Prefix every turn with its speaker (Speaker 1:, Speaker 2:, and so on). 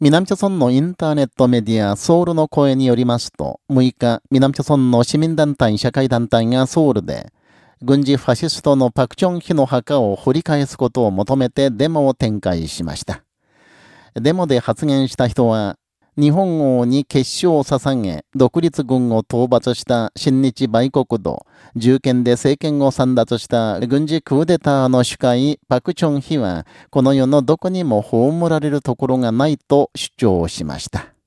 Speaker 1: 南朝村のインターネットメディアソウルの声によりますと、6日、南朝村の市民団体社会団体がソウルで、軍事ファシストのパクチョンヒの墓を掘り返すことを求めてデモを展開しました。デモで発言した人は、日本王に結晶を捧げ、独立軍を討伐した新日売国土、重権で政権を散奪した軍事クーデターの主会、パクチョンヒは、この世のどこにも葬られるところがないと主張しました。